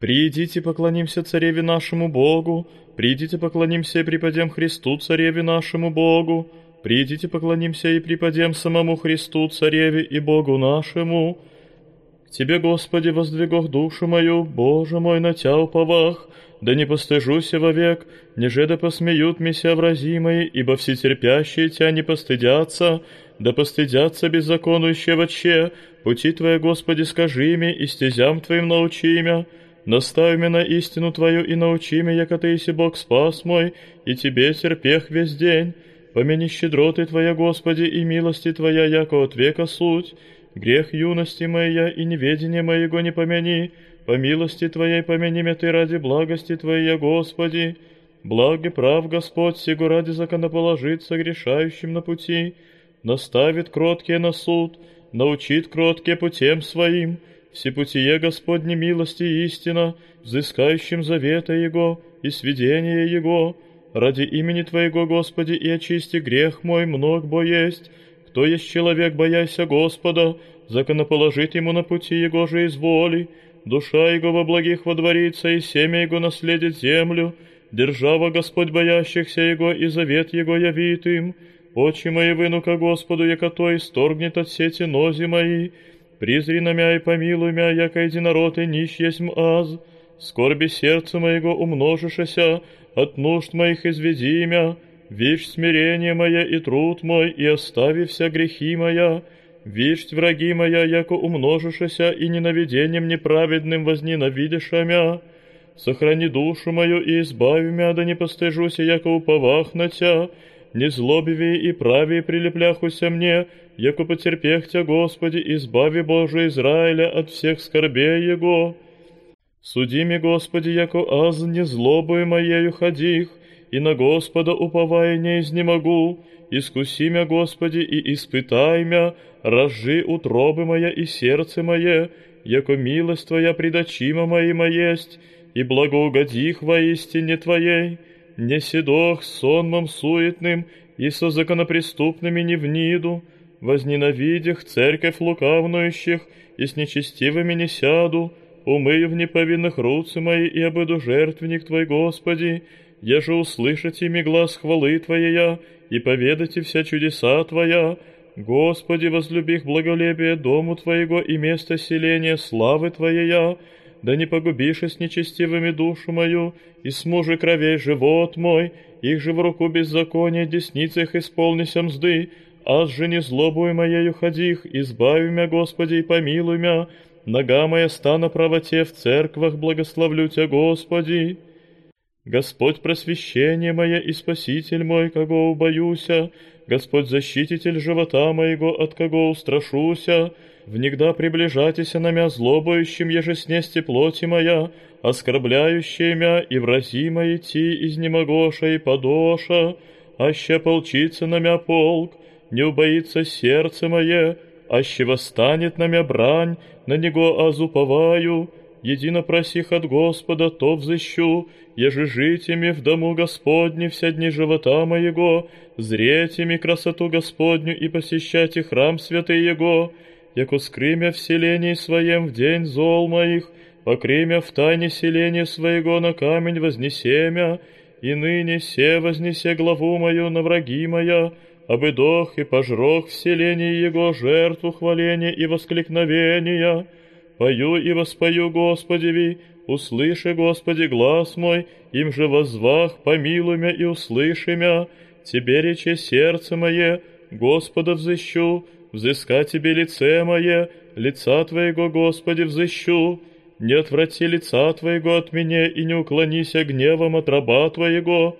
Придите, поклонимся цареве нашему Богу, придите, поклонимся и припадем Христу, цареве нашему Богу, придите, поклонимся и припадем самому Христу, цареве и Богу нашему. К Тебе, Господи, воздвигох душу мою, Боже мой, на Тя уповах, да не постыжуся вовек, неже да посмеют меня врази мои, ибо все терпящие Тя не постыдятся, да постыдятся беззаконующие вообще, пути Твои, Господи, скажи ми, и стезям Твоим научи мя, наставь меня истину Твою и научи меня, яко Бог спас мой, и Тебе терпех весь день. Помяни щедроты Твоя, Господи, и милости Твоя, яко от века суть. Грех юности моя и неведение моего не помяни, по милости Твоей помяни меня Ты ради благости Твоей, Господи. Благ и прав Господь, сего ради законоположиться грешающим на пути, наставит кроткие на суд, научит кроткие путем своим, всепутие Господне милости и истина, взыскающим завета Его и сведения Его, ради имени Твоего, Господи, и очисти грех мой, мног бо есть, кто есть человек, бояся Господа, законоположит ему на пути Его же изволи, душа Его во благих водворится, и семя Его наследит землю, держава Господь боящихся Его, и завет Его явит им, очи мои вынука Господу, яко то исторгнет от сети нози мои, Призри на мя и помилуй мя, яко единород и нищ есмь аз, скорби сердца моего умножишася, от нужд моих изведи мя, вишь смирение мое и труд мой, и остави вся грехи моя, вишь враги моя, яко умножишася, и ненавидением неправедным возненавидишь мя, сохрани душу мою и избави мя, да не постыжуся, яко уповах на тя, не злобивее и правее прилепляхуся мне, яко потерпех Тя, Господи, избави Боже Израиля от всех скорбей Его. Суди ми, Господи, яко аз не злобою моею ходих, и на Господа уповая не изнемогу, искуси мя, Господи, и испытай мя, разжи утробы моя и сердце мое, яко милость Твоя предочима моима есть, и благоугодих во истине Твоей, не седох сонмом суетным и со законопреступными не вниду, возненавидях церковь лукавнующих и с нечестивыми не сяду, умыю в неповинных руцы мои и обыду жертвенник Твой, Господи, еже услышать ими глаз хвалы Твоя и поведайте вся чудеса Твоя, Господи, возлюбих благолепие дому Твоего и место селения славы Твоя, да не погубишь с нечестивыми душу мою, и с мужи кровей живот мой, их же в руку беззакония десницах исполнися мзды, аз же не злобою моею ходих, избави мя, Господи, и помилуй мя, нога моя ста на правоте в церквах, благословлю Тя, Господи. Господь просвещение мое и спаситель мой, кого убоюся, Господь защититель живота моего, от кого устрашуся, внегда приближайтеся на мя злобующим, еже снести плоти моя, оскорбляющие мя и врази мои ти изнемогоша и подоша, аще полчится на мя полк, не убоится сердце мое, аще восстанет на мя брань, на него азуповаю, едино просих от Господа, то взыщу, еже жить ими в дому Господне вся дни живота моего, зреть ими красоту Господню и посещайте храм святый Его, яко скрымя в селении своем в день зол моих, покремя в тайне селения своего на камень вознесемя, и ныне се вознесе главу мою на враги моя, обыдох и пожрох в селении его жертву хваления и воскликновения. Пою и воспою Господеви, услыши, Господи, глаз мой, им же воззвах, помилуй мя и услыши мя, Тебе рече сердце мое, Господа взыщу, взыска Тебе лице мое, лица Твоего, Господи, взыщу, не отврати лица Твоего от меня и не уклонися гневом от раба Твоего.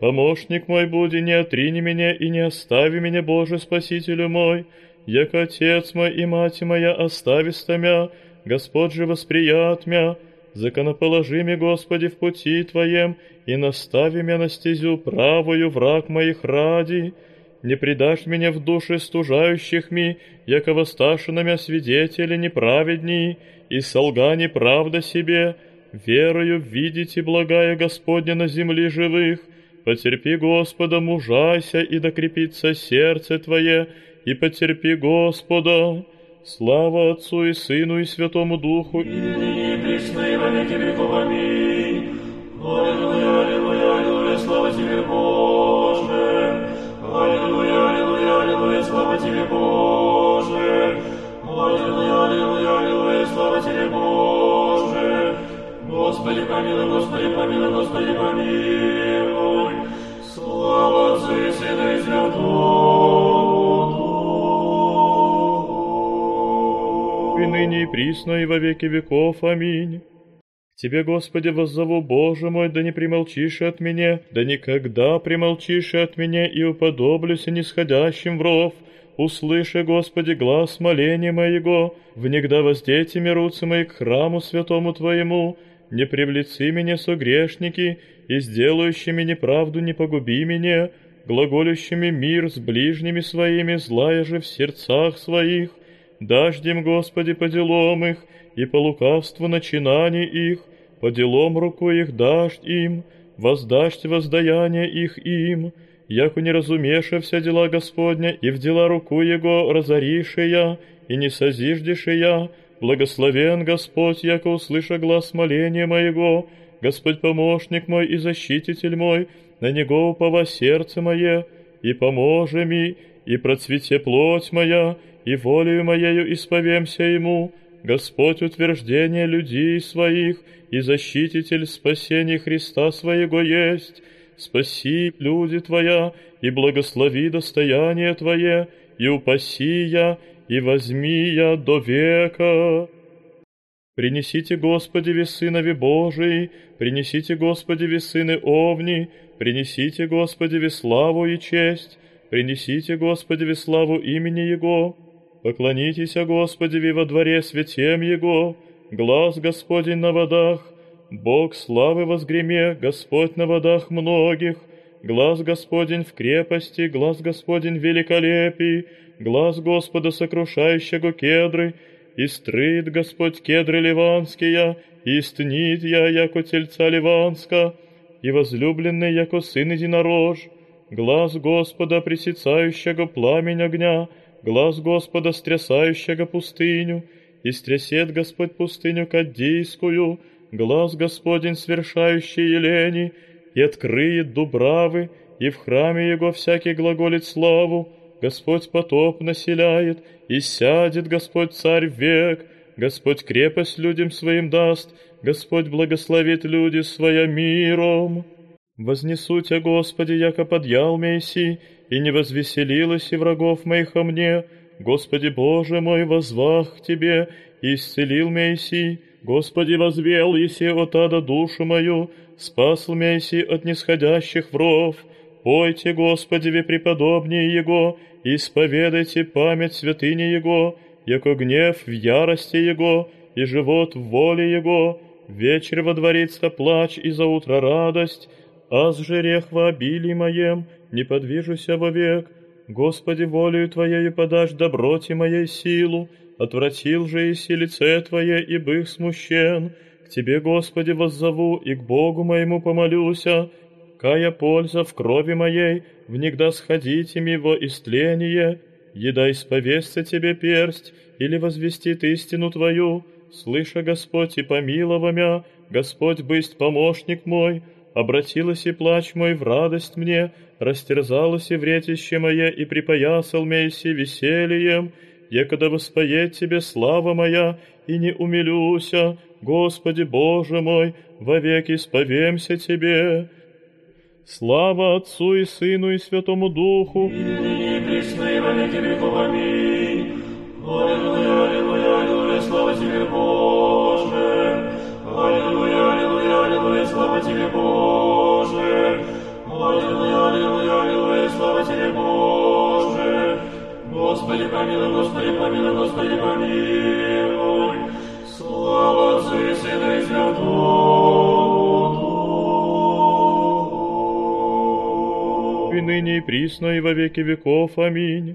Помощник мой буди, не отрини меня и не остави меня, Боже, Спасителю мой, яко Отец мой и Мать моя остависта мя, Господь же восприят мя, законоположи ми, Господи, в пути Твоем, и настави меня на стезю правую враг моих ради, не предашь меня в души стужающих ми, яко воссташи на мя свидетели неправедней, и солга неправда себе, верою видите благая Господня на земле живых, потерпи Господа, мужайся, и докрепится сердце Твое, и потерпи Господа, Слава Отцу и Сыну и Святому Духу, и ныне и присно и во веки веков. Аминь. Аллилуйя, аллилуйя, аллилуйя, слава Тебе, Боже. Аллилуйя, аллилуйя, аллилуйя, слава Тебе, Боже. Аллилуйя, аллилуйя, аллилуйя, слава Тебе, Боже. Господи, помилуй, Господи, помилуй, Господи, помилуй. Слава Отцу и Сыну и Святому и ныне и присно и во веки веков. Аминь. Тебе, Господи, воззову, Боже мой, да не примолчишь от меня, да никогда примолчишь от меня и уподоблюсь нисходящим в ров. Услыши, Господи, глаз моления моего, внегда воздейте руцы мои к храму святому Твоему, не привлеци меня согрешники, и сделающими неправду не погуби меня, глаголющими мир с ближними своими, злая же в сердцах своих, дождем, Господи, по делам их, и по лукавству начинаний их, по делам руку их дашь им, воздашь воздаяние их им, яко не разумеша вся дела Господня, и в дела руку Его разорише я, и не созиждеше я, благословен Господь, яко услыша глаз моления моего, Господь помощник мой и защититель мой, на Него упова сердце мое, и поможи ми, и процвете плоть моя, и волею моею исповемся Ему, Господь утверждение людей своих и защититель спасения Христа своего есть. Спаси, люди Твоя, и благослови достояние Твое, и упаси я, и возьми я до века. Принесите, Господи, весынови Божией, принесите, Господи, весыны Овни, принесите, Господи, славу и честь, принесите, Господи, славу имени Его, Поклонитесь, Господи, во дворе святем Его, глаз Господень на водах, Бог славы возгреме, Господь на водах многих, глаз Господень в крепости, глаз Господень в великолепии, глаз Господа сокрушающего кедры, и стрит Господь кедры ливанские, и стнит я, яко тельца ливанска, и возлюбленный, яко сын единорож, глаз Господа пресицающего пламень огня, глаз Господа, стрясающего пустыню, и стрясет Господь пустыню Каддийскую, глаз Господень, свершающий елени, и открыет дубравы, и в храме Его всякий глаголит славу, Господь потоп населяет, и сядет Господь царь век, Господь крепость людям своим даст, Господь благословит люди своя миром. Вознесу Тебя, Господи, яко подъял Мессий, и не возвеселилась и врагов моих о мне. Господи Боже мой, возвах к Тебе, исцелил Мессий. Господи, возвел еси от ада душу мою, спас Мессий от нисходящих вров. Пойте, Господи, преподобнее Его, исповедайте память святыни Его, яко гнев в ярости Его, и живот в воле Его, вечер водворится плач и за утро радость, аз жерех во обилии моем, не подвижуся вовек. Господи, волею Твоею подашь доброте моей силу, отвратил же и лице Твое, и бых смущен. К Тебе, Господи, воззову, и к Богу моему помолюся, кая польза в крови моей, внегда сходите ми во истление, еда исповестся Тебе персть, или возвестит истину Твою, слыша, Господь, и помилова мя, Господь бысть помощник мой, обратилась и плач мой в радость мне, растерзалось и вретище мое, и припоясал мейси весельем, якогда воспоет тебе слава моя, и не умилюся, Господи Боже мой, вовеки сповемся Тебе. Слава Отцу и Сыну и Святому Духу. И ныне во веки веков. Аминь. Аллилуйя, аллилуйя, аллилуйя, слава Тебе, Боже. Аллилуйя, аллилуйя, аллилуйя, слава Тебе, Боже. Аллилуйя, аллилуйя, аллилуйя, слава Тебе, Боже. Господи, помилуй, Господи, помилуй, Господи, присно и во веки веков. Аминь.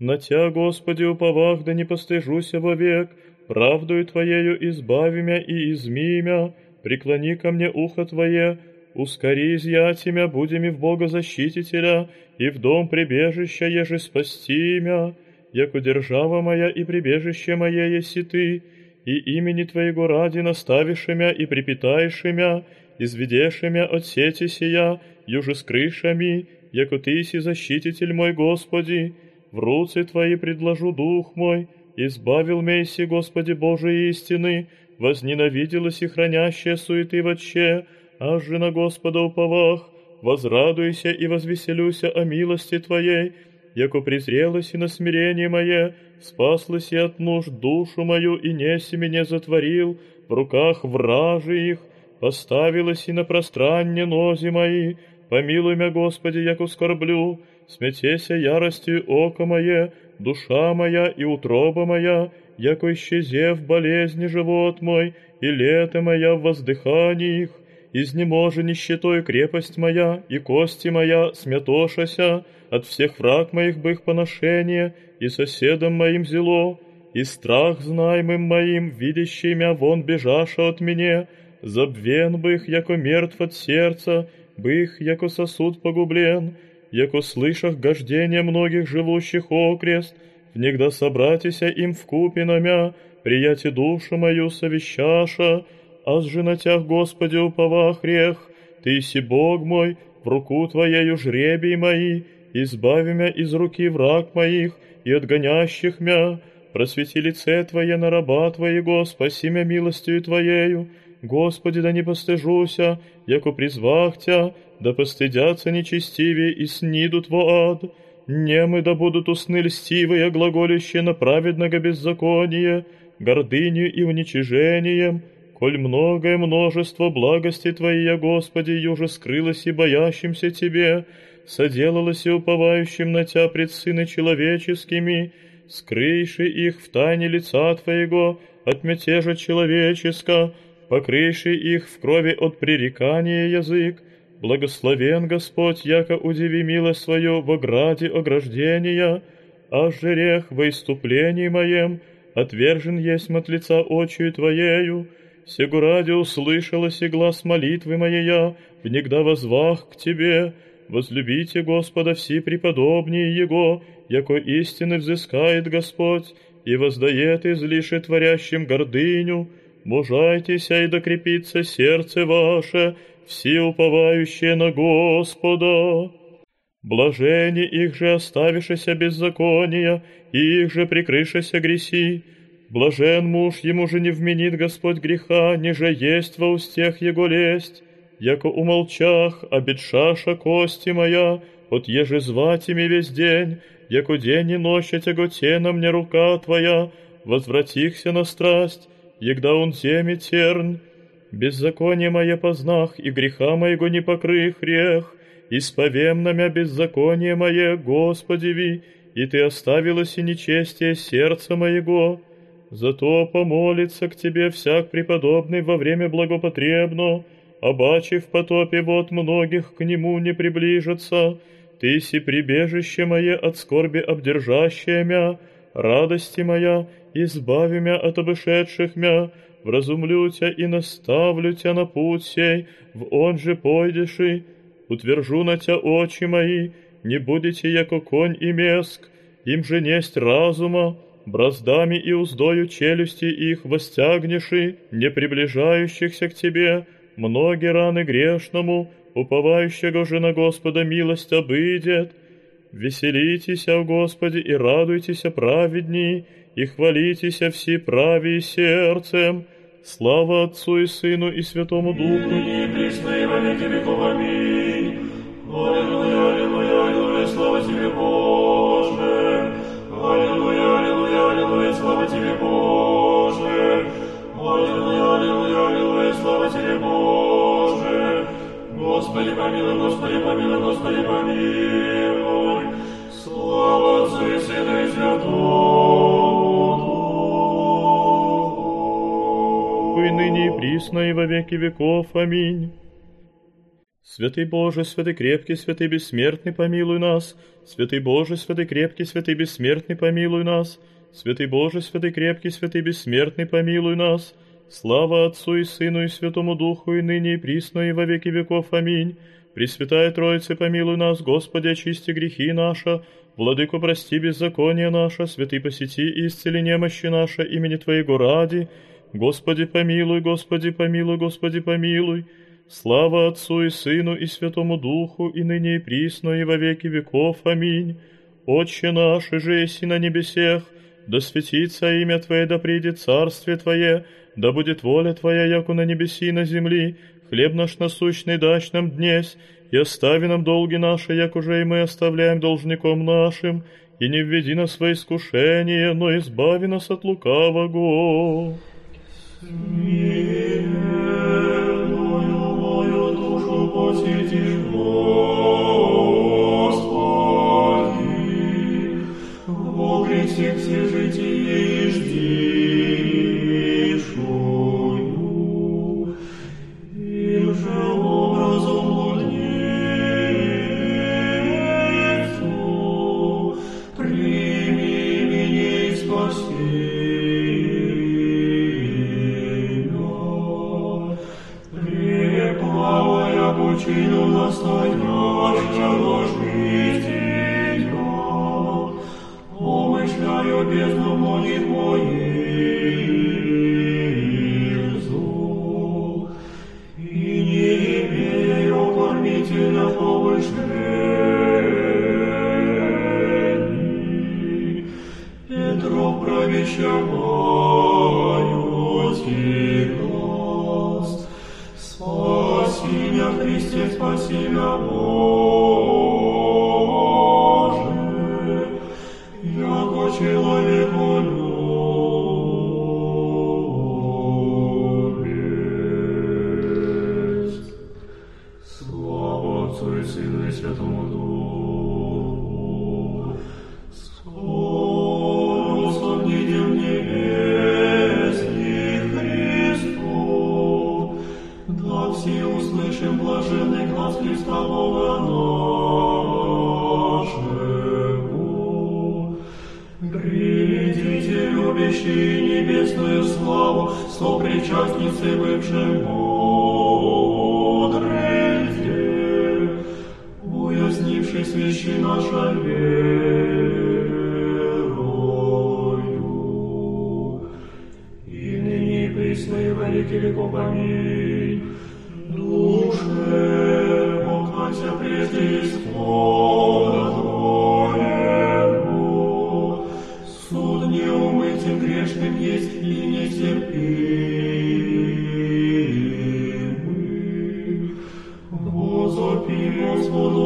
На Тя, Господи, уповах, да не постыжуся вовек, правдою Твоею избави мя и изми мя, преклони ко мне ухо Твое, ускори изъять имя, будем и в Бога защитителя, и в дом прибежища, еже спасти имя, яко держава моя и прибежище мое еси Ты, и имени Твоего ради наставишемя и припитаешемя, изведешемя от сети сия, юже с крышами, яко Ты защититель мой, Господи, в руцы Твои предложу дух мой, избавил мейси, Господи Божией истины, возненавиделась и хранящая суеты вотче, аж же на Господа уповах, возрадуйся и возвеселюся о милости Твоей, яко презрелась и на смирение мое, спаслась и от нужд душу мою, и неси меня затворил, в руках вражи их, поставилась и на пространне нози мои, помилуй меня, Господи, яко скорблю, сметеся яростью око мое, душа моя и утроба моя, яко исчезев болезни живот мой, и лето моя в воздыхании их, изнеможи нищетой крепость моя, и кости моя смятошася, от всех враг моих бы их поношение, и соседом моим зело, и страх знаемым моим, видящий мя вон бежаша от меня, забвен бы их, яко мертв от сердца, бы их, яко сосуд погублен, яко слышах гождение многих живущих окрест, внегда собратися им в купе на прияти душу мою совещаша, аз же на тях, Господи, упова грех, Ты си Бог мой, в руку Твоею жребий мои, избави мя из руки враг моих и отгонящих мя, просвети лице Твое на раба Твоего, спаси мя милостью Твоею, Господи, да не постыжуся, яко призвах Тя, да постыдятся нечестивее и снидут во ад, немы да будут усны льстивые, глаголище на праведного беззакония, гордыню и уничижением, коль многое множество благости Твоей, Господи, юже скрылось и боящимся Тебе, соделалось и уповающим на Тя пред сыны человеческими, скрыйши их в тайне лица Твоего от мятежа человеческа, покрыши их в крови от пререкания язык, благословен Господь, яко удиви милость свою в ограде ограждения, а жерех во иступлении моем отвержен есть от лица очию Твоею, сего ради услышалась и глаз молитвы моей, внегда возвах к Тебе, возлюбите Господа все преподобнее Его, яко истины взыскает Господь, и воздает излише творящим гордыню, мужайтеся и докрепится сердце ваше, все уповающие на Господа. Блажени их же оставишися беззакония, и их же прикрышися греси. Блажен муж, ему же не вменит Господь греха, ниже есть во устех его лесть. Яко умолчах, обетшаша кости моя, от еже звать ими весь день, яко день и ночь тяготена мне рука твоя, возвратихся на страсть, егда он земи терн, беззаконие мое познах, и греха моего не покрый хрех, исповем на мя беззаконие мое, Господи ви, и Ты оставилась и нечестие сердца моего. Зато помолится к Тебе всяк преподобный во время благопотребно, обаче в потопе вот многих к Нему не приближится. Ты си прибежище мое от скорби обдержащее мя, радости моя, избави мя от обышедших мя, вразумлю тя и наставлю тя на путь сей, в он же пойдеши, утвержу на тя очи мои, не будете яко конь и меск, им же несть разума, браздами и уздою челюсти их востягнеши, не приближающихся к тебе, многие раны грешному, уповающего же на Господа милость обыдет. Веселитесь о Господе и радуйтесь праведней, и хвалитесь все праве сердцем, Слава Отцу и Сыну и Святому Духу. И присно во веки веков. Аминь. Аллилуйя, аллилуйя, аллилуйя, слава Тебе, Боже. Аллилуйя, аллилуйя, аллилуйя, слава Тебе, Боже. Аллилуйя, аллилуйя, аллилуйя, слава Тебе, Боже. Господи, помилуй, Господи, помилуй, Господи, помилуй. И ныне и присно и во веки веков. Аминь. Святый Боже, святый крепкий, святый бессмертный, помилуй нас. Святый Боже, святый крепкий, святый бессмертный, помилуй нас. Святый Боже, святый крепкий, святый бессмертный, помилуй нас. Слава Отцу и Сыну и Святому Духу, и ныне и присно, и во веки веков. Аминь. Пресвятая Троица, помилуй нас, Господи, очисти грехи наши, Владыко, прости беззаконие наше, святый посети и исцели немощи наши имени Твоего ради. Господи, помилуй, Господи, помилуй, Господи, помилуй. Слава Отцу и Сыну и Святому Духу, и ныне и присно, и во веки веков. Аминь. Отче наш, и же еси на небесех, да светится имя Твое, да придет царствие Твое, да будет воля Твоя, яку на небеси и на земли. Хлеб наш насущный дашь нам днесь, и остави нам долги наши, як уже и мы оставляем должником нашим, и не введи нас во искушение, но избави нас от лукавого. Смиренную Отец, спаси меня, Бог. славящие небесную славу, сто причастницы бывшим Deus por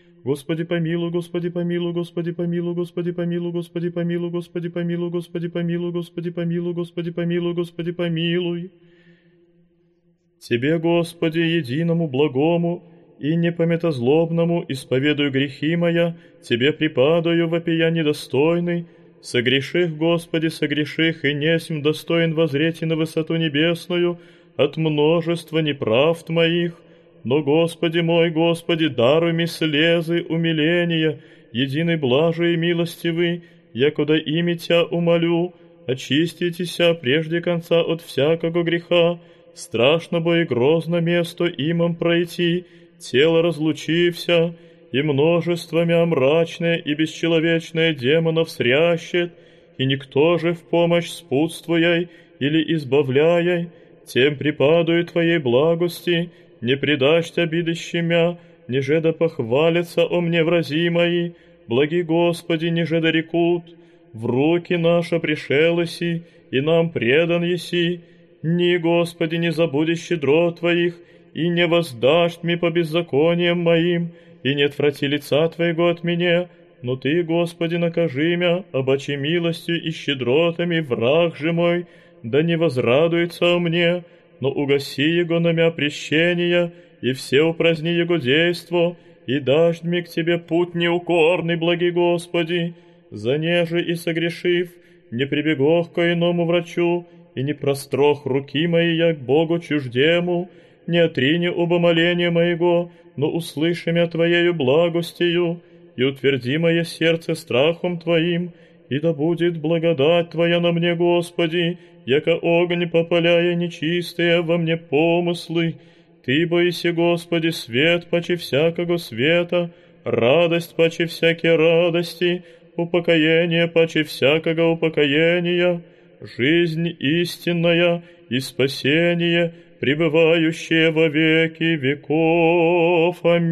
Господи помилуй, Господи помилуй, Господи помилуй, Господи помилуй, Господи помилуй, Господи помилуй, Господи помилуй, Господи помилуй, Господи помилуй, Господи помилуй. Тебе, Господи, единому благому и непометозлобному, исповедую грехи моя, Тебе припадаю, вопия недостойный, согреших, Господи, согреших, и несмь достоин возреть на высоту небесную от множества неправд моих, но, Господи мой, Господи, даруй ми слезы умиления, единый блажи и милостивый, якуда ими Тя умолю, очиститеся прежде конца от всякого греха, страшно бо и грозно место имам пройти, тело разлучився, и множествами мрачное и бесчеловечное демонов срящет, и никто же в помощь спутствуяй или избавляй, тем припадаю Твоей благости, не предашь обиды щемя, ниже да похвалятся о мне врази мои, благи Господи, ниже да рекут, в руки наши пришелоси, и нам предан еси, ни, Господи, не забудешь щедро Твоих, и не воздашь мне по беззакониям моим, и не отврати лица Твоего от меня, но Ты, Господи, накажи мя, обочи милостью и щедротами враг же мой, да не возрадуется о мне, но угаси его на мя прещения, и все упраздни его действо, и дашь мне к Тебе путь неукорный, благий Господи, занеже и согрешив, не прибегох ко иному врачу, и не прострох руки мои, як Богу чуждему, не отрини оба моления моего, но услыши меня Твоею благостью, и утверди мое сердце страхом Твоим, и да будет благодать Твоя на мне, Господи, яко огонь попаляя нечистые во мне помыслы. Ты боися, Господи, свет почи всякого света, радость почи всякие радости, упокоение почи всякого упокоения, жизнь истинная и спасение — пребывающее во веки веков. Аминь.